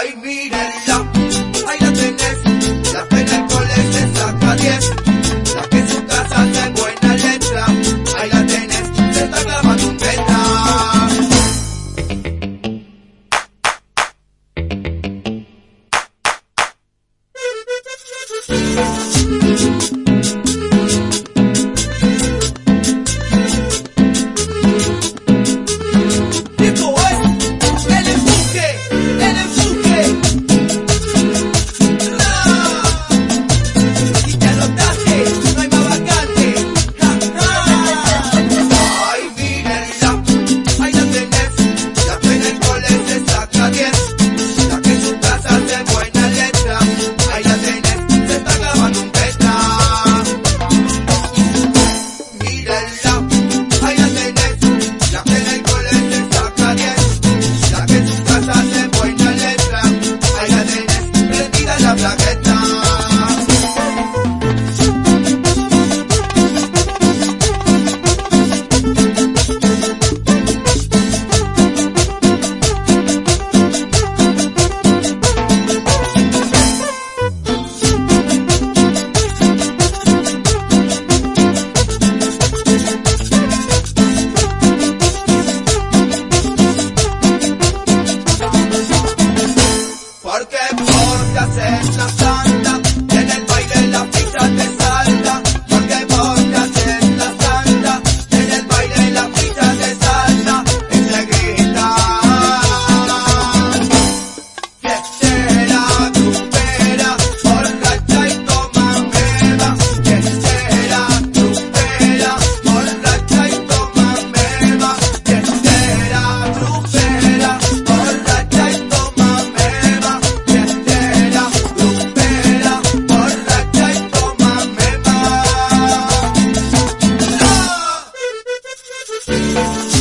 Ay, mírenla, Esto